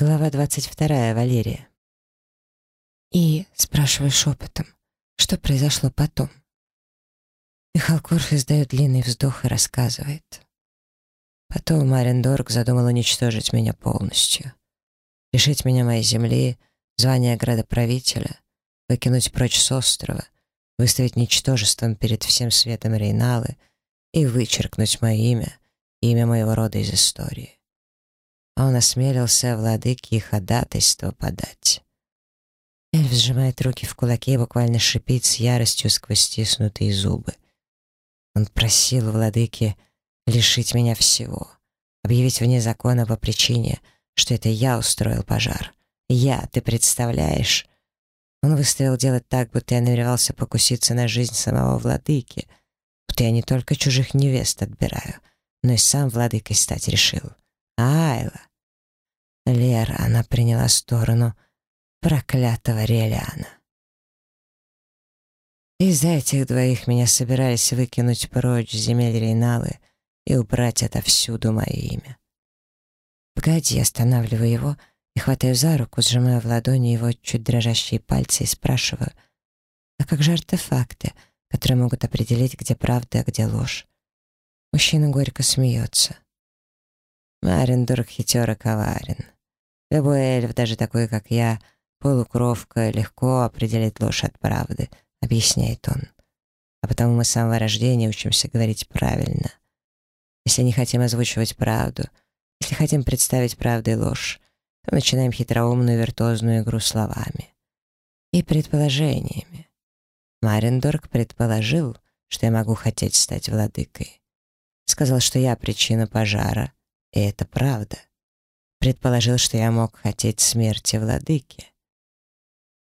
Глава двадцать вторая. Валерия. И спрашиваю шепотом, что произошло потом. Михаил Корф издает длинный вздох и рассказывает. Потом Арендорг задумал уничтожить меня полностью. Лишить меня моей земли, звания градоправителя, выкинуть прочь с острова, выставить ничтожеством перед всем светом Рейналы и вычеркнуть мое имя, имя моего рода из истории он осмелился владыке ходатайство подать. Эльф сжимает руки в кулаки и буквально шипит с яростью сквозь стиснутые зубы. Он просил владыки лишить меня всего, объявить вне закона по причине, что это я устроил пожар. Я, ты представляешь? Он выставил делать так, будто я намеревался покуситься на жизнь самого владыки, будто я не только чужих невест отбираю, но и сам владыкой стать решил. Айла. Лера, она приняла сторону проклятого Релиана. Из-за этих двоих меня собирались выкинуть прочь земель Рейналы и убрать отовсюду мое имя. Погоди, останавливаю его и хватаю за руку, сжимая в ладони его чуть дрожащие пальцы и спрашиваю, а как же артефакты, которые могут определить, где правда, а где ложь? Мужчина горько смеется. Марендорг хитер и коварен. Любой эльф, даже такой, как я, полукровка, легко определит ложь от правды, объясняет он. А потому мы с самого рождения учимся говорить правильно. Если не хотим озвучивать правду, если хотим представить правду и ложь, то начинаем хитроумную виртуозную игру словами и предположениями. Марендорг предположил, что я могу хотеть стать владыкой. Сказал, что я причина пожара, и это правда. Предположил, что я мог хотеть смерти владыки.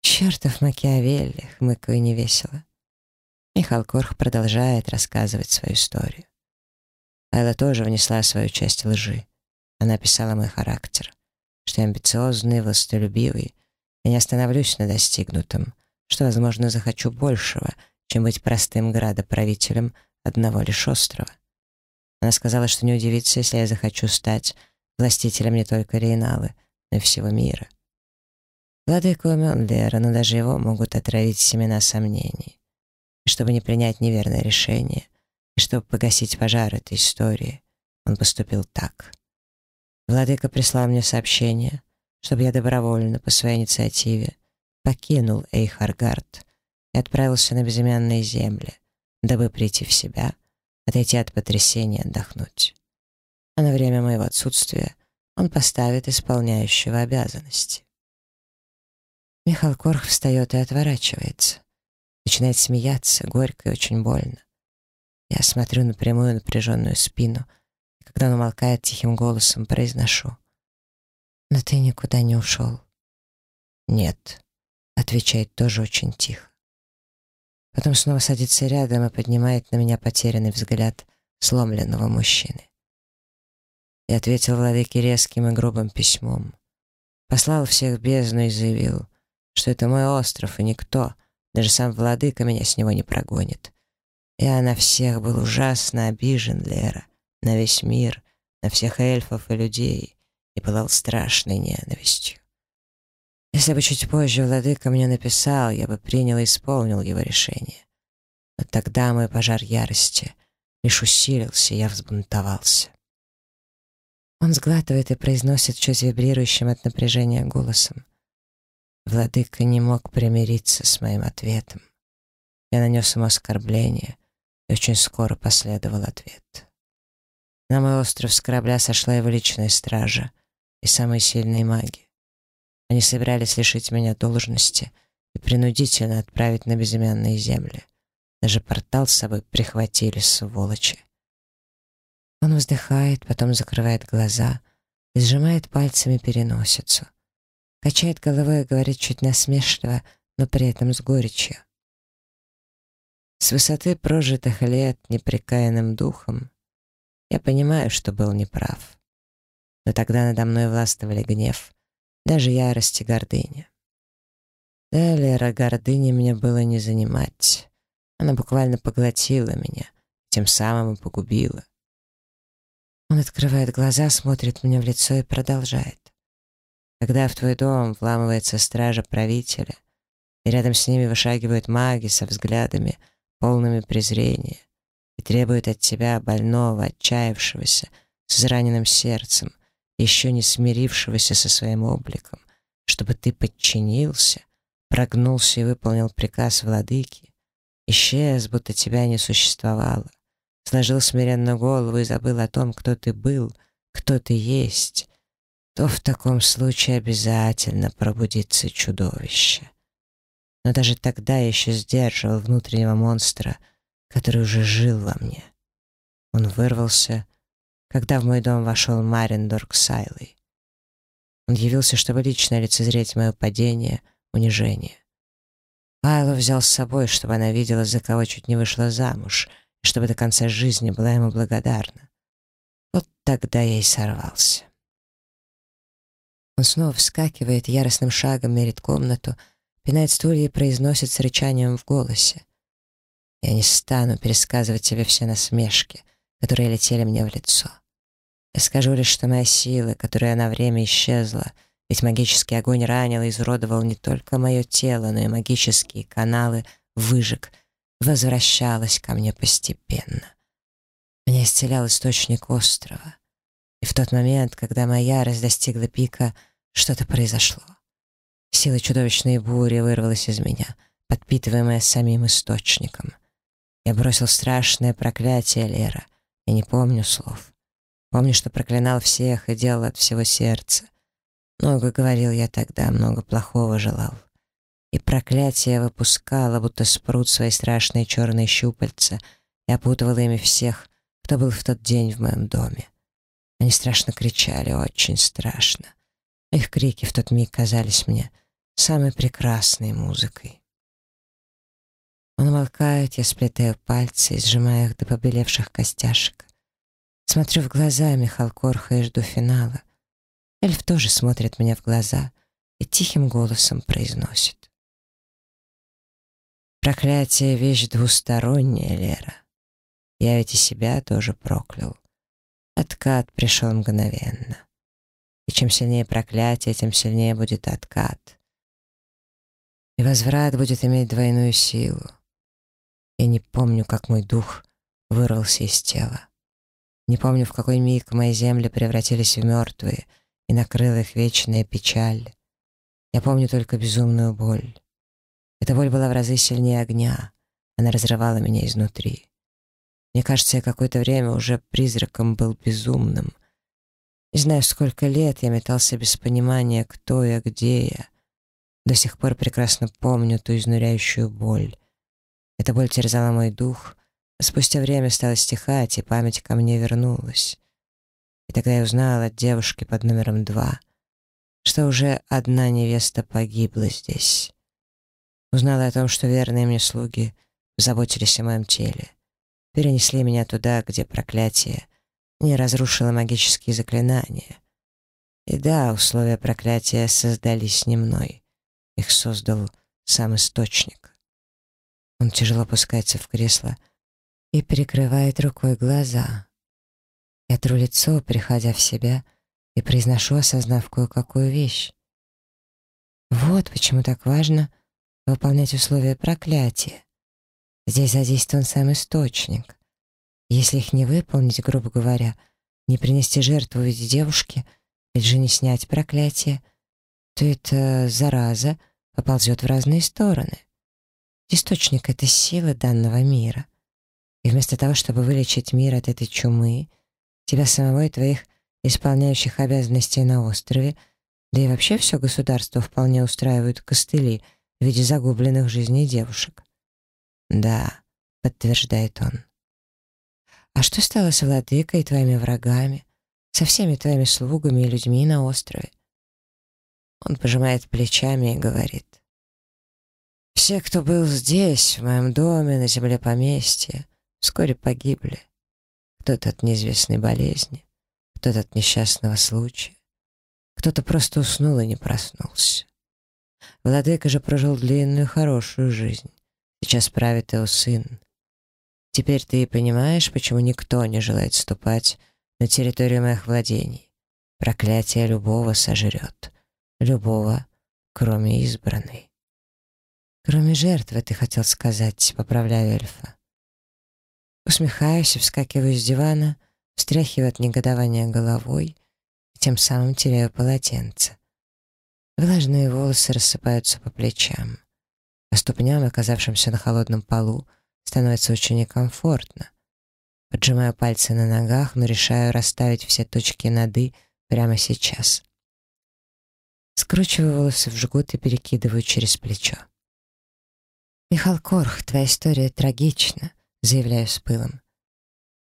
Чертов Макиавелли, хмыкаю невесело. Михаил Корх продолжает рассказывать свою историю. Айла тоже внесла свою часть лжи. Она писала мой характер, что я амбициозный, властолюбивый, и не остановлюсь на достигнутом, что, возможно, захочу большего, чем быть простым градоправителем одного лишь острова. Она сказала, что не удивится, если я захочу стать властителем не только Рейналы, но и всего мира. Владыка умен Лера, но даже его могут отравить семена сомнений. И чтобы не принять неверное решение, и чтобы погасить пожар этой истории, он поступил так. Владыка прислал мне сообщение, чтобы я добровольно, по своей инициативе, покинул Эйхаргард и отправился на безымянные земли, дабы прийти в себя — отойти от потрясения отдохнуть. А на время моего отсутствия он поставит исполняющего обязанности. Михаил Корх встает и отворачивается. Начинает смеяться, горько и очень больно. Я смотрю на прямую напряженную спину, и когда он умолкает, тихим голосом произношу. «Но ты никуда не ушел». «Нет», — отвечает тоже очень тихо. Потом снова садится рядом и поднимает на меня потерянный взгляд сломленного мужчины. И ответил владыке резким и грубым письмом. Послал всех бездну и заявил, что это мой остров, и никто, даже сам владыка, меня с него не прогонит. Я на всех был ужасно обижен, Лера, на весь мир, на всех эльфов и людей, и пылал страшной ненавистью. Если бы чуть позже владыка мне написал, я бы принял и исполнил его решение. Но тогда мой пожар ярости лишь усилился, и я взбунтовался. Он сглатывает и произносит чуть вибрирующим от напряжения голосом. Владыка не мог примириться с моим ответом. Я нанес ему оскорбление, и очень скоро последовал ответ. На мой остров с корабля сошла его личная стража и самые сильные маги. Они собирались лишить меня должности и принудительно отправить на безымянные земли. Даже портал с собой прихватили, сволочи. Он вздыхает, потом закрывает глаза и сжимает пальцами переносицу. Качает головой и говорит чуть насмешливо, но при этом с горечью. С высоты прожитых лет непрекаянным духом я понимаю, что был неправ. Но тогда надо мной властвовали гнев, даже ярость и гордыня. Да, Лера, гордыни мне было не занимать. Она буквально поглотила меня, тем самым и погубила. Он открывает глаза, смотрит мне в лицо и продолжает. когда в твой дом вламывается стража правителя, и рядом с ними вышагивают маги со взглядами, полными презрения, и требуют от тебя больного, отчаявшегося, с израненным сердцем, еще не смирившегося со своим обликом, чтобы ты подчинился, прогнулся и выполнил приказ владыки, исчез, будто тебя не существовало, сложил смиренно голову и забыл о том, кто ты был, кто ты есть, то в таком случае обязательно пробудится чудовище. Но даже тогда я еще сдерживал внутреннего монстра, который уже жил во мне. Он вырвался, когда в мой дом вошел Марендорг Сайлой. Он явился, чтобы лично лицезреть мое падение, унижение. Айло взял с собой, чтобы она видела, за кого чуть не вышла замуж, чтобы до конца жизни была ему благодарна. Вот тогда я и сорвался. Он снова вскакивает, яростным шагом мерит комнату, пинает стулья и произносит с рычанием в голосе. «Я не стану пересказывать тебе все насмешки, которые летели мне в лицо. Я скажу лишь, что моя сила, которая на время исчезла, ведь магический огонь ранил и изуродовал не только мое тело, но и магические каналы выжег, возвращалась ко мне постепенно. Меня исцелял источник острова. И в тот момент, когда моя ярость достигла пика, что-то произошло. Сила чудовищной бури вырвалась из меня, подпитываемая самим источником. Я бросил страшное проклятие Лера. Я не помню слов. Помню, что проклинал всех и делал от всего сердца. Много говорил я тогда, много плохого желал. И проклятие выпускало, будто спрут свои страшные черные щупальца, и опутывало ими всех, кто был в тот день в моем доме. Они страшно кричали, очень страшно. Их крики в тот миг казались мне самой прекрасной музыкой. Он умолкает, я сплетаю пальцы и сжимаю их до побелевших костяшек. Смотрю в глаза Михалкорха и жду финала. Эльф тоже смотрит мне в глаза и тихим голосом произносит. Проклятие — вещь двусторонняя, Лера. Я ведь и себя тоже проклял. Откат пришел мгновенно. И чем сильнее проклятие, тем сильнее будет откат. И возврат будет иметь двойную силу. Я не помню, как мой дух вырвался из тела. Не помню, в какой миг мои земли превратились в мертвые, и накрыла их вечная печаль. Я помню только безумную боль. Эта боль была в разы сильнее огня. Она разрывала меня изнутри. Мне кажется, я какое-то время уже призраком был безумным. Не знаю, сколько лет я метался без понимания, кто я, где я. До сих пор прекрасно помню ту изнуряющую боль. Эта боль терзала мой дух, спустя время стала стихать, и память ко мне вернулась. И тогда я узнала от девушки под номером два, что уже одна невеста погибла здесь. Узнала о том, что верные мне слуги заботились о моем теле перенесли меня туда, где проклятие не разрушило магические заклинания. И да, условия проклятия создались не мной. Их создал сам источник. Он тяжело опускается в кресло и перекрывает рукой глаза. Я тру лицо, приходя в себя, и произношу, осознав кое-какую вещь. Вот почему так важно выполнять условия проклятия. Здесь задействован сам источник. Если их не выполнить, грубо говоря, не принести жертву в виде девушки или же не снять проклятие, то эта зараза поползет в разные стороны. Источник — это сила данного мира. И вместо того, чтобы вылечить мир от этой чумы, тебя самого и твоих исполняющих обязанностей на острове, да и вообще все государство вполне устраивают костыли в виде загубленных жизней девушек. «Да», — подтверждает он. «А что стало с владыкой и твоими врагами, со всеми твоими слугами и людьми на острове?» Он пожимает плечами и говорит. «Все, кто был здесь, в моем доме, на земле поместья, вскоре погибли. Кто-то от неизвестной болезни, кто-то от несчастного случая, кто-то просто уснул и не проснулся. Владыка же прожил длинную хорошую жизнь. Сейчас правит его сын. Теперь ты понимаешь, почему никто не желает ступать на территорию моих владений. Проклятие любого сожрет. любого, кроме избранной. Кроме жертвы, ты хотел сказать, поправляю эльфа. Усмехаюсь и вскакиваю с дивана, встряхиваю от негодования головой и тем самым теряю полотенце. Влажные волосы рассыпаются по плечам. По ступням, оказавшимся на холодном полу, становится очень некомфортно. Поджимаю пальцы на ногах, но решаю расставить все точки над «и» прямо сейчас. Скручиваю волосы в жгут и перекидываю через плечо. «Михал Корх, твоя история трагична», — заявляю с пылом.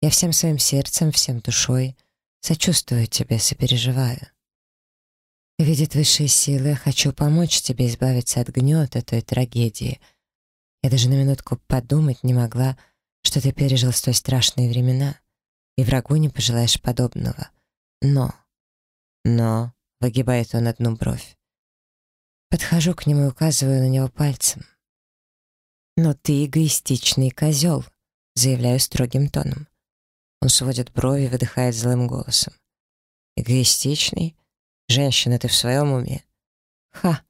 «Я всем своим сердцем, всем душой сочувствую тебе, сопереживаю. Видит высшие силы, хочу помочь тебе избавиться от гнета той трагедии. Я даже на минутку подумать не могла, что ты пережил столь страшные времена, и врагу не пожелаешь подобного. Но, но, выгибает он одну бровь. Подхожу к нему и указываю на него пальцем. «Но ты эгоистичный козел», — заявляю строгим тоном. Он сводит брови и выдыхает злым голосом. «Эгоистичный? Женщина, ты в своем уме?» «Ха!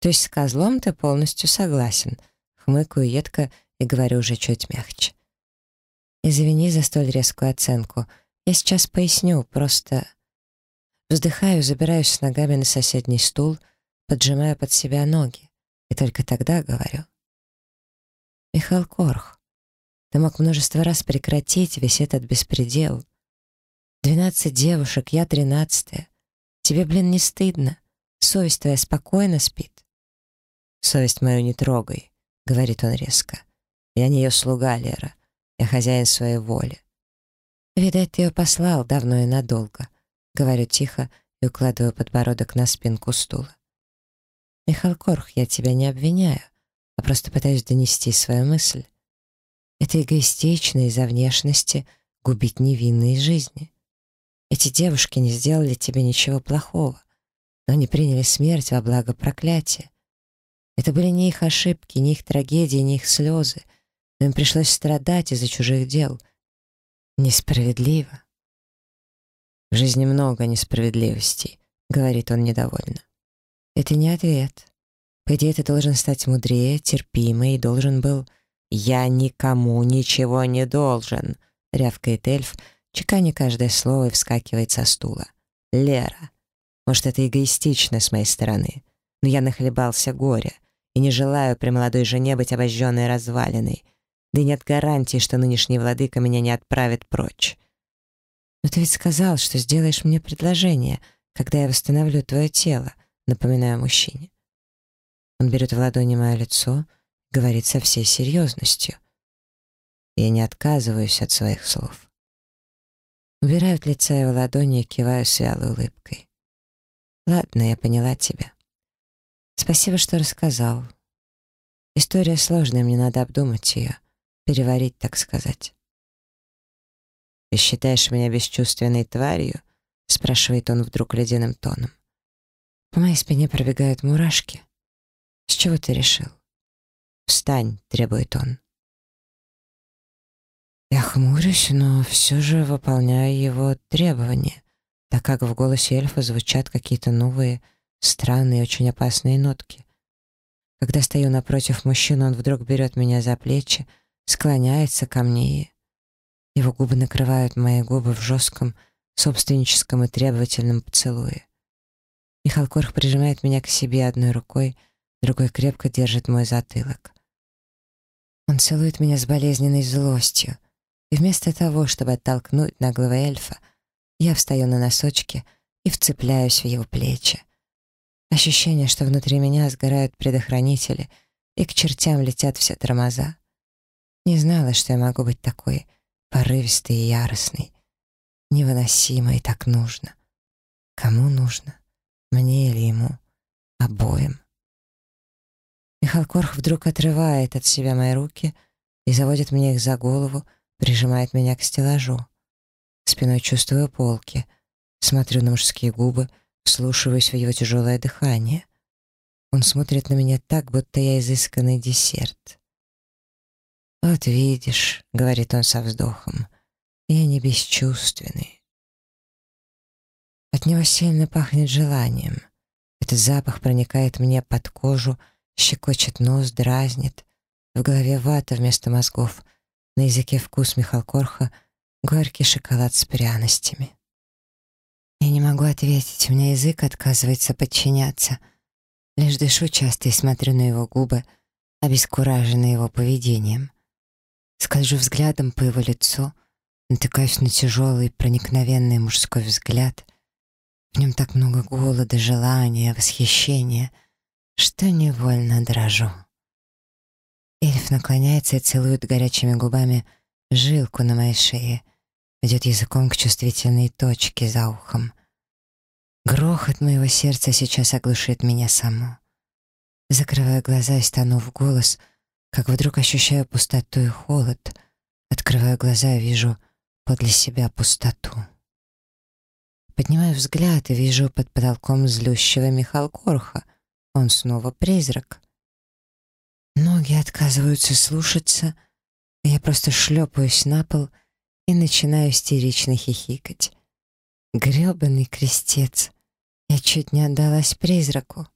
То есть с козлом ты полностью согласен?» Хмыкаю едко и говорю уже чуть мягче. «Извини за столь резкую оценку. Я сейчас поясню, просто...» Вздыхаю, забираюсь с ногами на соседний стул, поджимаю под себя ноги. И только тогда говорю. Михаил Корх, ты мог множество раз прекратить весь этот беспредел. Двенадцать девушек, я тринадцатая. Тебе, блин, не стыдно? Совесть твоя спокойно спит. Совесть мою не трогай, говорит он резко. Я не ее слуга, Лера. Я хозяин своей воли. Видать, ты ее послал давно и надолго. Говорю тихо и укладываю подбородок на спинку стула. Михаил Корх, я тебя не обвиняю а просто пытаюсь донести свою мысль. Это эгоистично из-за внешности губить невинные жизни. Эти девушки не сделали тебе ничего плохого, но они приняли смерть во благо проклятия. Это были не их ошибки, не их трагедии, не их слезы, но им пришлось страдать из-за чужих дел. Несправедливо. В жизни много несправедливостей, говорит он недовольно. Это не ответ. По идее, ты должен стать мудрее, терпимый, и должен был... «Я никому ничего не должен», — рявкает эльф, чеканя каждое слово и вскакивает со стула. «Лера, может, это эгоистично с моей стороны, но я нахлебался горя и не желаю при молодой жене быть обожженной развалиной, да и нет гарантии, что нынешний владыка меня не отправит прочь. Но ты ведь сказал, что сделаешь мне предложение, когда я восстановлю твое тело, напоминаю мужчине. Он берет в ладони мое лицо, говорит со всей серьезностью. Я не отказываюсь от своих слов. Убираю от лица его ладони и киваю с вялой улыбкой. «Ладно, я поняла тебя. Спасибо, что рассказал. История сложная, мне надо обдумать ее, переварить, так сказать». «Ты считаешь меня бесчувственной тварью?» — спрашивает он вдруг ледяным тоном. По моей спине пробегают мурашки. «С чего ты решил?» «Встань», — требует он. Я хмурюсь, но все же выполняю его требования, так как в голосе эльфа звучат какие-то новые, странные, очень опасные нотки. Когда стою напротив мужчины, он вдруг берет меня за плечи, склоняется ко мне и... Его губы накрывают мои губы в жестком, собственническом и требовательном поцелуе. Михаил Корх прижимает меня к себе одной рукой — другой крепко держит мой затылок. Он целует меня с болезненной злостью, и вместо того, чтобы оттолкнуть наглого эльфа, я встаю на носочки и вцепляюсь в его плечи. Ощущение, что внутри меня сгорают предохранители, и к чертям летят все тормоза. Не знала, что я могу быть такой порывистой и яростной. Невыносимо и так нужно. Кому нужно? Мне или ему? Обоим. Михаил Корх вдруг отрывает от себя мои руки и заводит мне их за голову, прижимает меня к стеллажу. Спиной чувствую полки, смотрю на мужские губы, вслушиваюсь в его тяжелое дыхание. Он смотрит на меня так, будто я изысканный десерт. «Вот видишь», — говорит он со вздохом, — «я не бесчувственный». От него сильно пахнет желанием. Этот запах проникает мне под кожу, щекочет нос, дразнит. В голове вата вместо мозгов. На языке вкус Михалкорха — горький шоколад с пряностями. Я не могу ответить, у меня язык отказывается подчиняться. Лишь дышу часто и смотрю на его губы, обескураженный его поведением. Скольжу взглядом по его лицу, натыкаюсь на тяжелый, проникновенный мужской взгляд. В нем так много голода, желания, восхищения, что невольно дрожу. Эльф наклоняется и целует горячими губами жилку на моей шее, ведет языком к чувствительной точке за ухом. Грохот моего сердца сейчас оглушит меня саму. Закрываю глаза и стану в голос, как вдруг ощущаю пустоту и холод. Открываю глаза и вижу подле себя пустоту. Поднимаю взгляд и вижу под потолком злющего Михалкорха. Он снова призрак. Ноги отказываются слушаться, я просто шлепаюсь на пол и начинаю истерично хихикать. Грёбаный крестец. Я чуть не отдалась призраку.